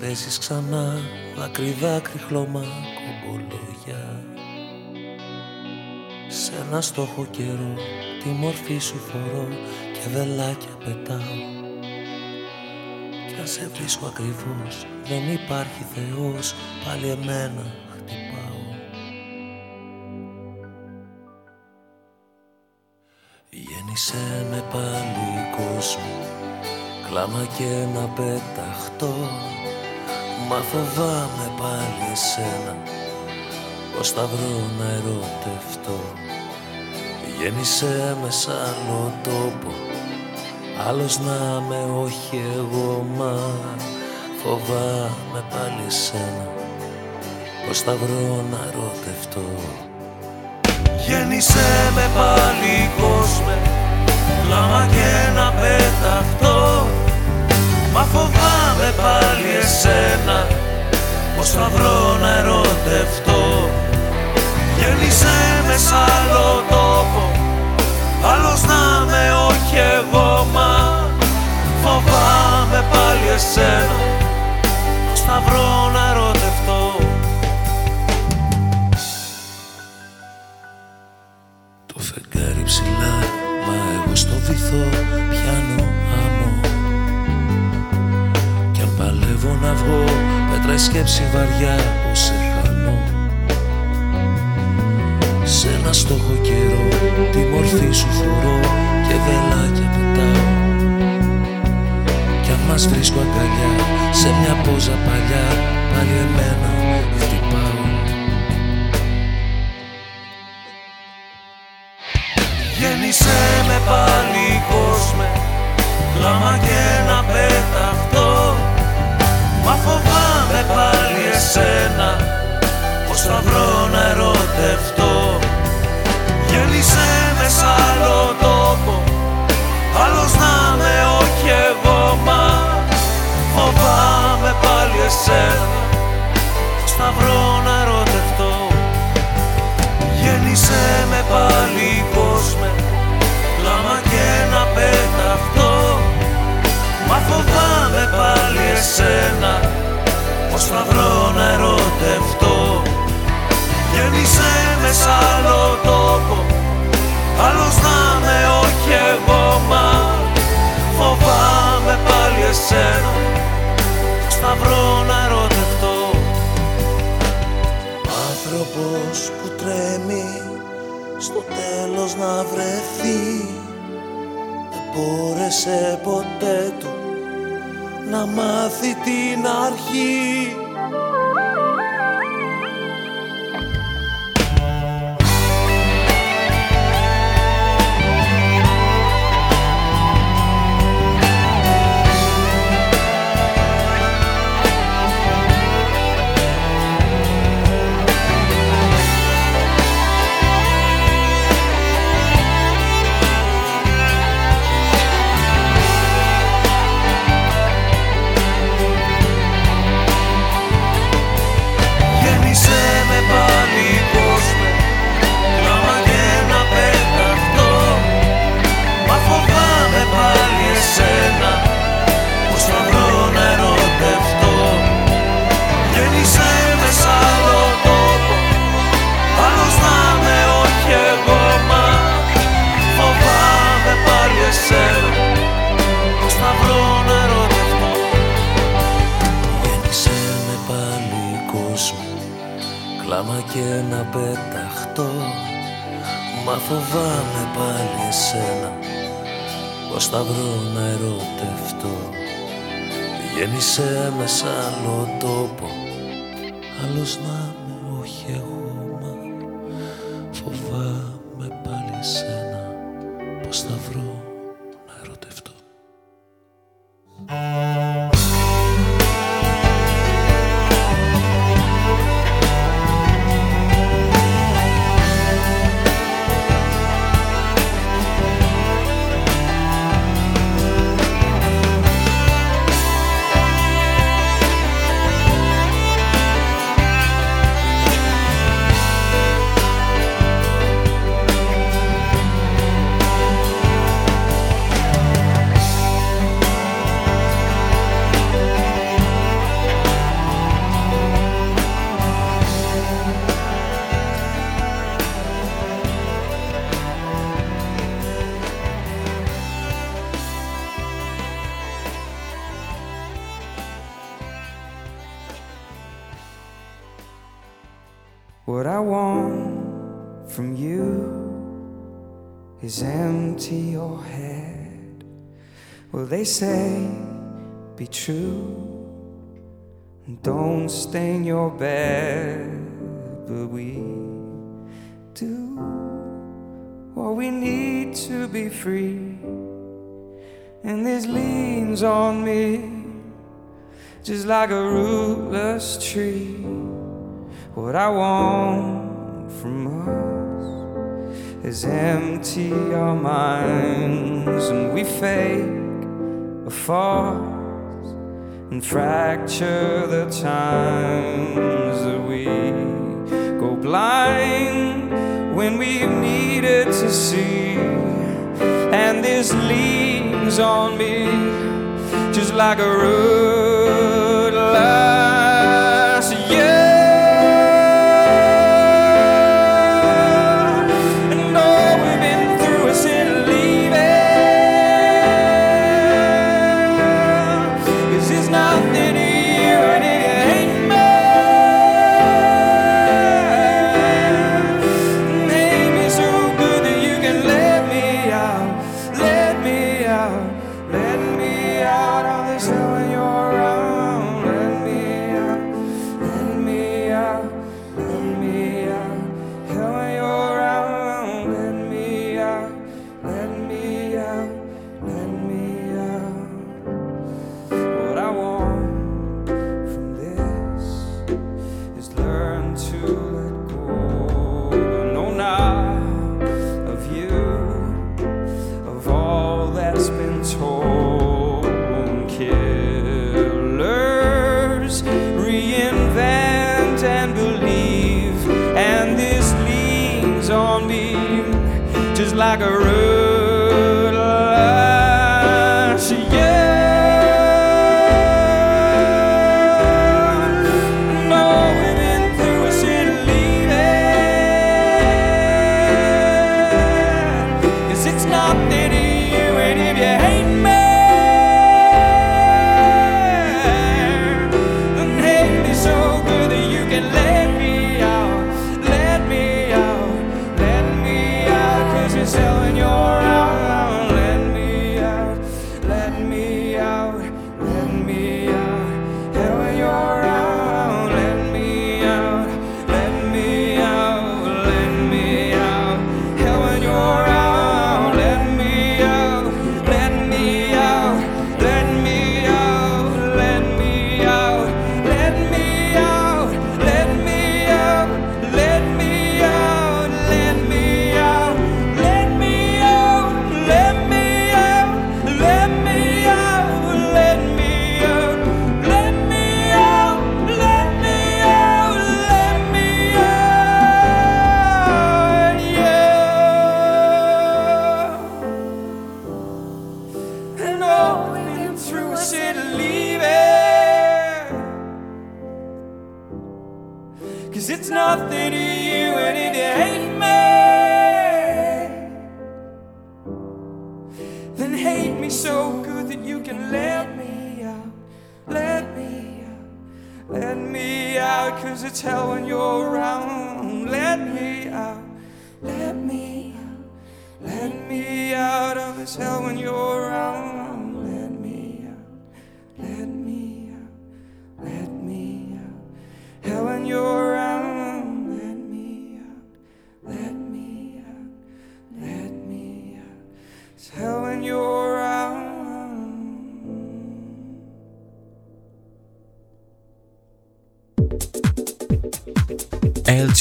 Speaker 13: παίζεις ξανά δάκρυ δάκρυ χλώμα κομπολόγια Σ' ένα στόχο καιρό τη μορφή σου φορώ και βελάκια πετάω. Κι αν σε βρίσκω ακριβώς δεν υπάρχει Θεός πάλι εμένα κλάμα και να πεταχτώ Μα φοβάμαι πάλι εσένα. Πώς θα βρω να ερωτευτώ. Γέννησε με σ' άλλο τόπο Άλλος να με όχι εγώ μα Φοβάμαι πάλι εσένα. Πώς θα βρω να ερωτευτώ. Γέννησε με πάλι κόσμε Λάμα και να πεταχτώ Μα φοβάμαι πάλι εσένα Πως θα βρω να ερωτευτώ. Γέννησε με σ' άλλο τόπο Άλλος να με όχι εγώ μα Φοβάμαι πάλι εσένα Πως θα βρω να ερωτευτώ. Το φεγγάρι ψηλά Μα εγώ στο βυθό να βγω Πέτρα η σκέψη βαριά που σε χάνω. Σε ένα στόχο καιρό τη μορφή σου φορώ Και βελάκια πετάω. Κι αν μ' μας βρίσκω αγκαλιά Σε μια πόζα παλιά πάλι εμένα χτυπάω. Γέννησέ με πάλι κόσμε Κλάμα και να πεταχτώ πάλι εσένα Πως θα βρω να ερωτευτώ. Γέννησέ με σ' άλλο τόπο Άλλος να με όχι εγώ μα Φοβάμαι πάλι εσένα. Πως θα βρω να ερωτευτώ. Γέννησέ με πάλι κόσμε Κλάμα και να πεταχτώ. Μα φοβάμαι πάλι εσένα Πως θα βρω να ερωτευτώ. Γέννησέ με σ' άλλο τόπο Άλλος να με όχι εγώ μα Φοβάμαι πάλι εσένα. Πως θα βρω να ερωτευτώ. Άνθρωπος που τρέμει Στο τέλος να βρεθεί Δεν μπόρεσε ποτέ του Να μάθει την αρχή και να πεταχτώ. Μα φοβάμαι πάλι εσένα Πως θα βρω να ερωτευτώ. Γέννησέ με σ' άλλο τόπο Άλλος να fracture the times that we go blind when we've needed to see. And this
Speaker 5: leans on me just like a rootless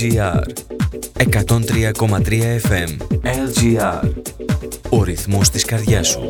Speaker 1: LGR 103,3 FM LGR Ο ρυθμός της καρδιάς σου.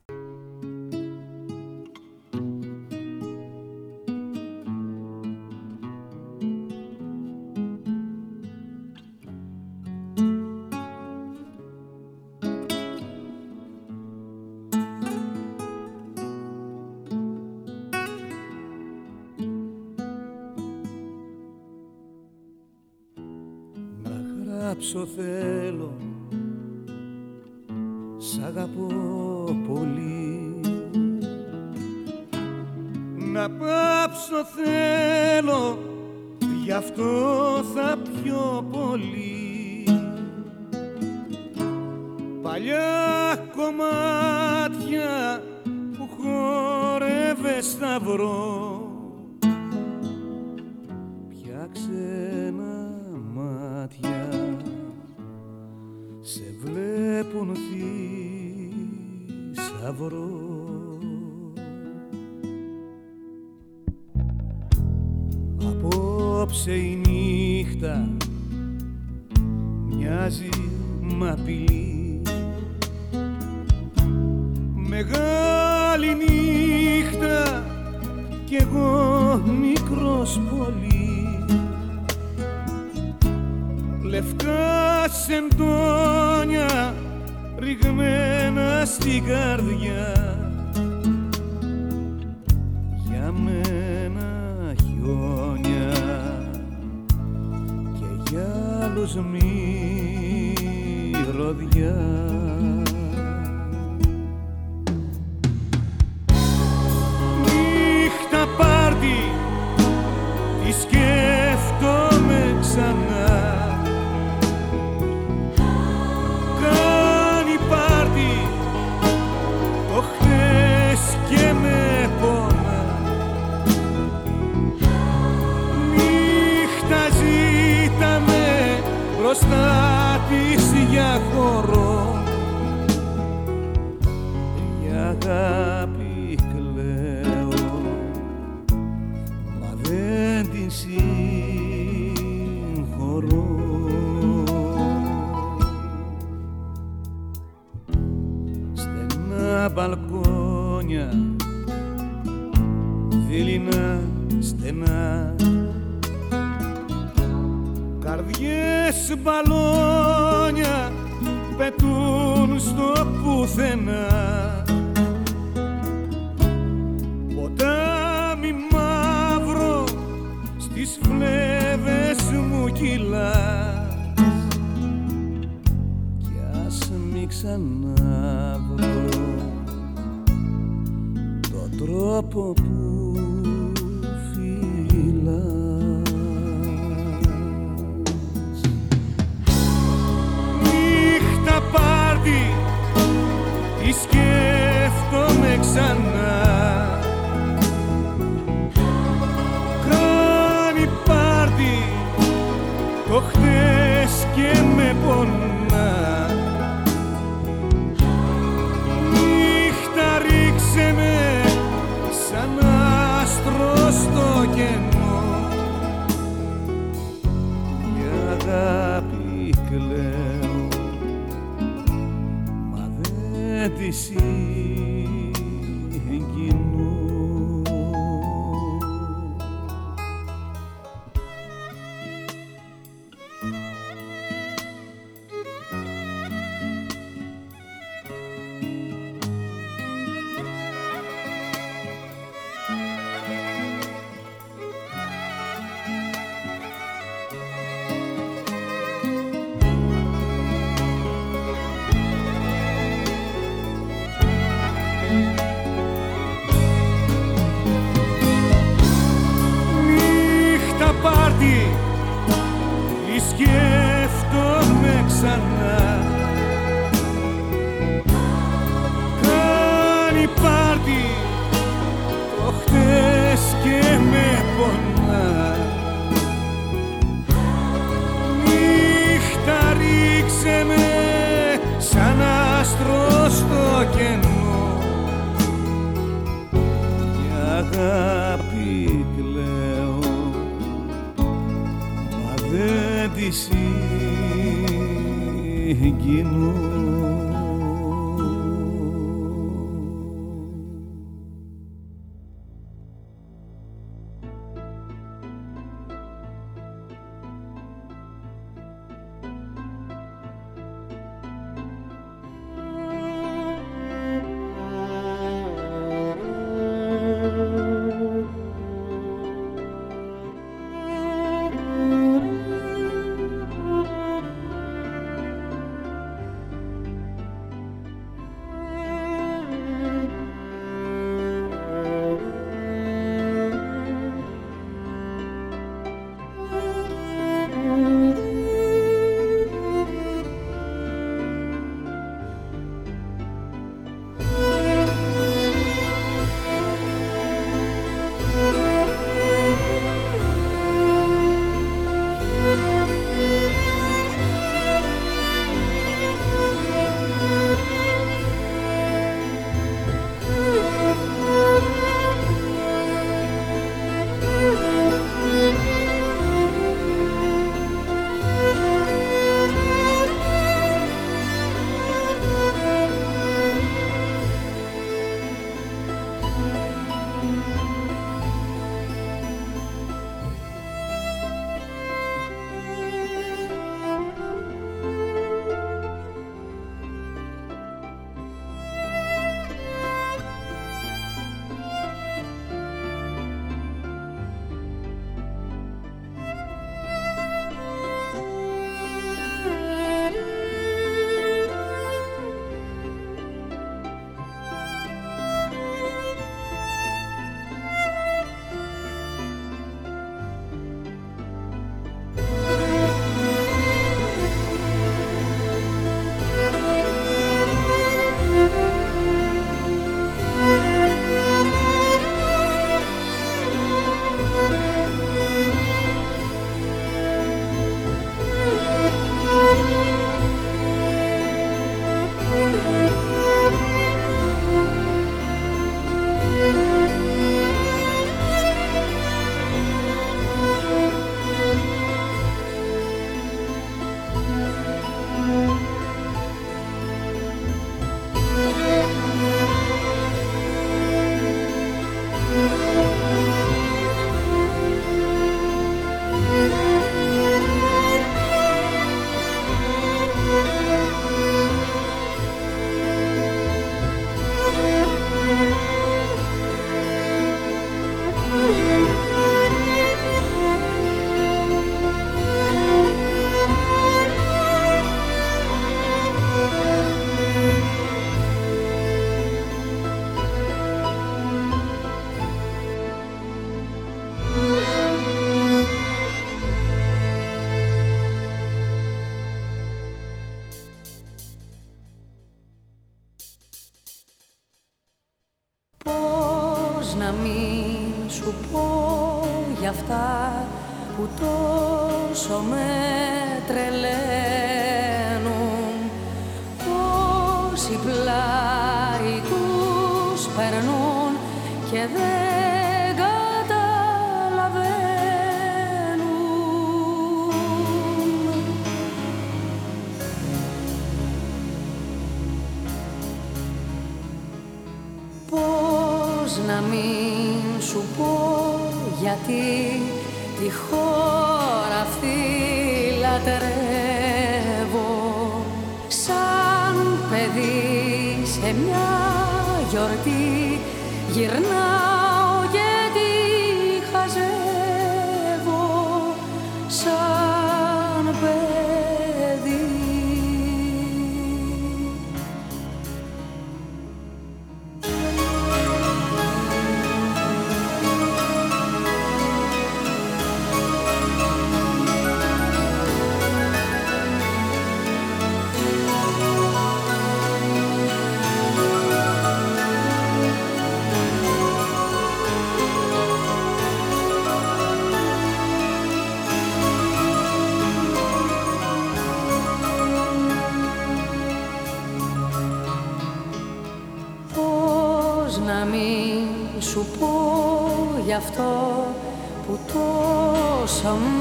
Speaker 8: ξαναβρω το τρόπο που φυλάς. Νύχτα πάρτι τη σκέφτομαι ξανά. Κράνη πάρτι το χτες και see.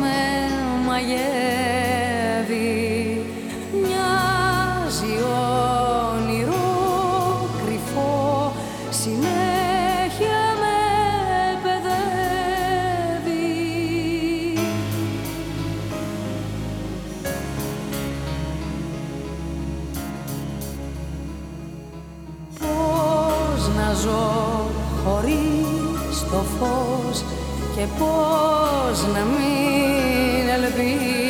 Speaker 9: με μαγεύει. Μια και πώς να μην ελπίζω.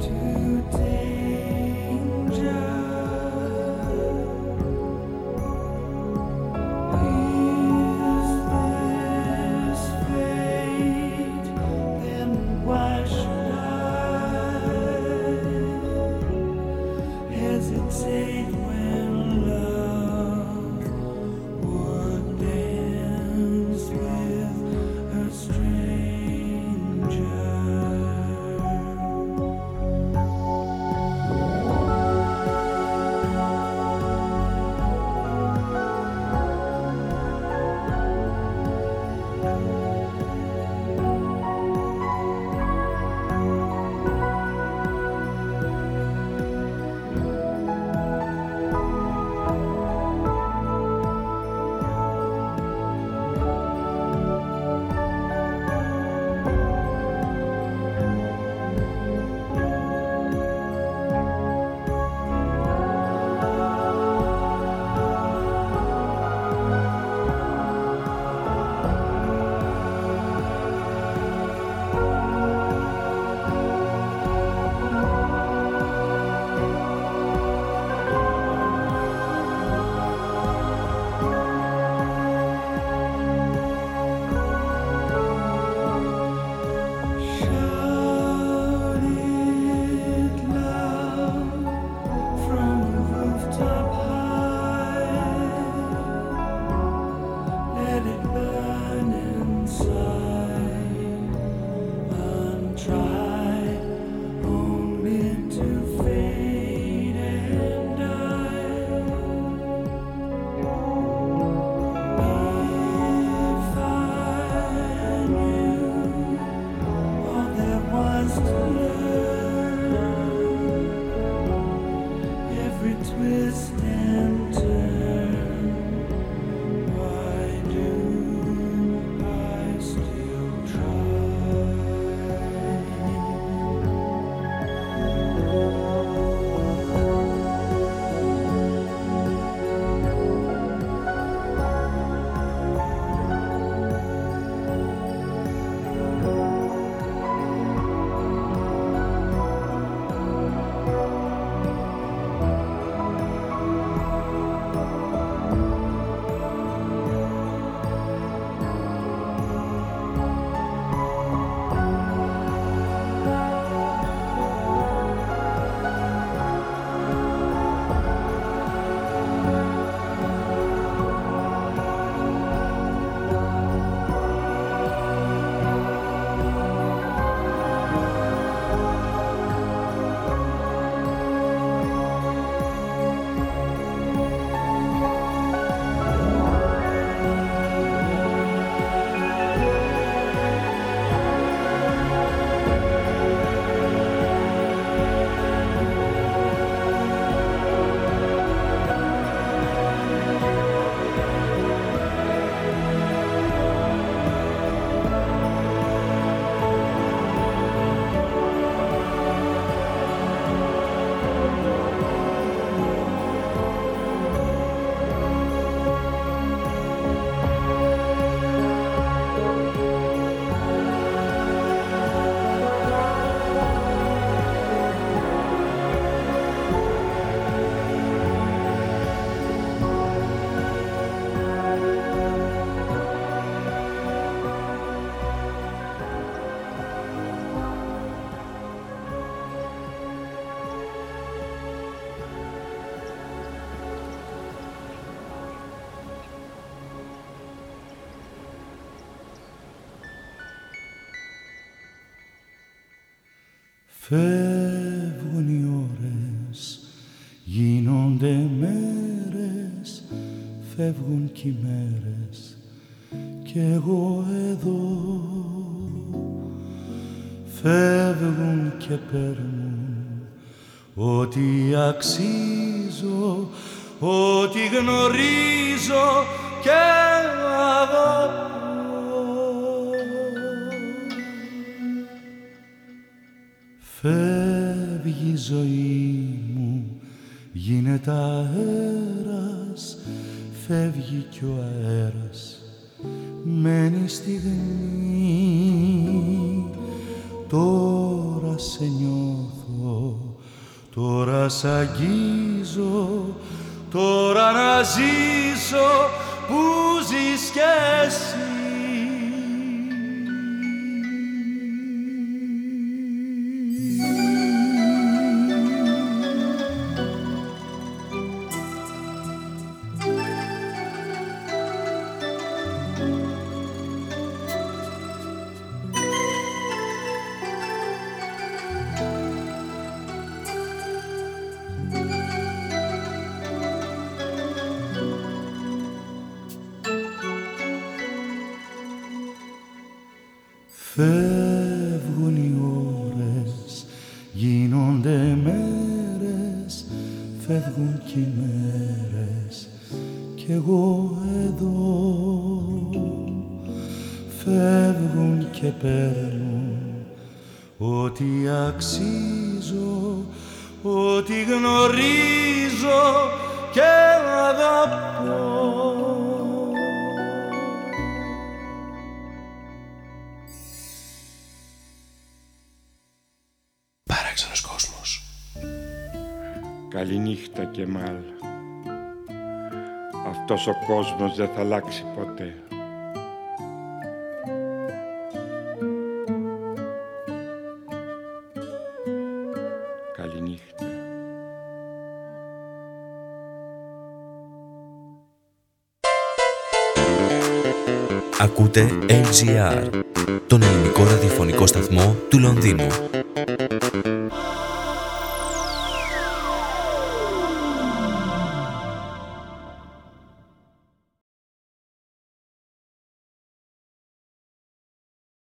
Speaker 14: today.
Speaker 7: Φεύγουν οι ώρες, γίνονται μέρες, φεύγουν κι οι μέρες κι εγώ εδώ φεύγουν και παίρνουν ό,τι αξίζω, ό,τι γνωρίζω και αγαπώ. Φεύγει η ζωή μου, γίνεται αέρας, φεύγει κι ο αέρας, μένει στιγμή. Τώρα σε νιώθω, τώρα σ' αγγίζω, τώρα να ζήσω που ζεις κι εσύ.
Speaker 15: Κόσμος δεν θα αλλάξει ποτέ. Καληνύχτα.
Speaker 1: Ακούτε LGR, τον ελληνικό ραδιοφωνικό σταθμό του Λονδίνου.